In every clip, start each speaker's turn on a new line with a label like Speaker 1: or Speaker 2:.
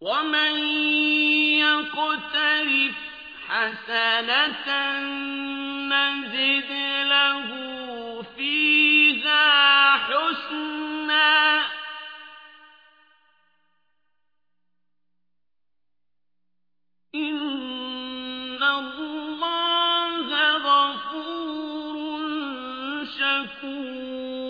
Speaker 1: ومن يقترف حسنة نزد له فيها حسنا إن الله غفور شكور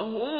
Speaker 1: وهو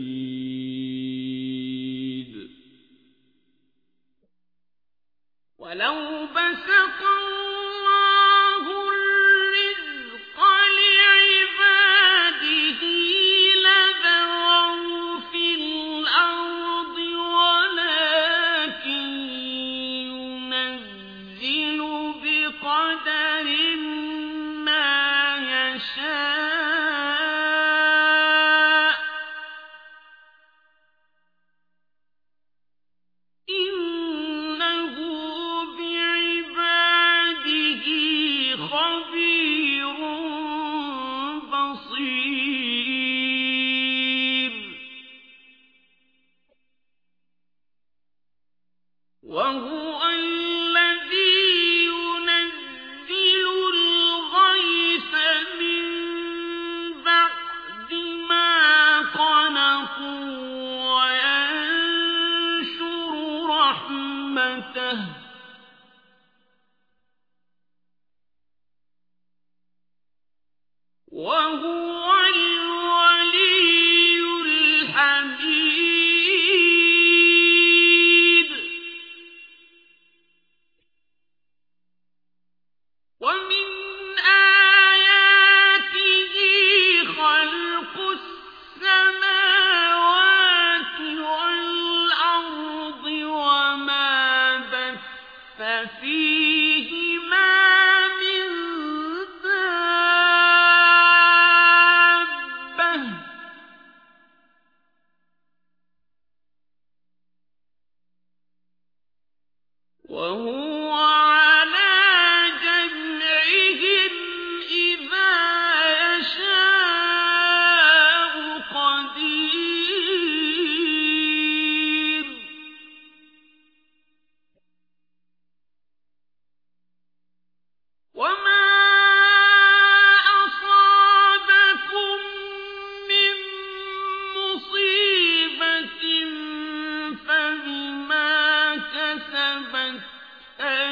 Speaker 1: لو بسط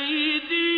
Speaker 1: أيديكم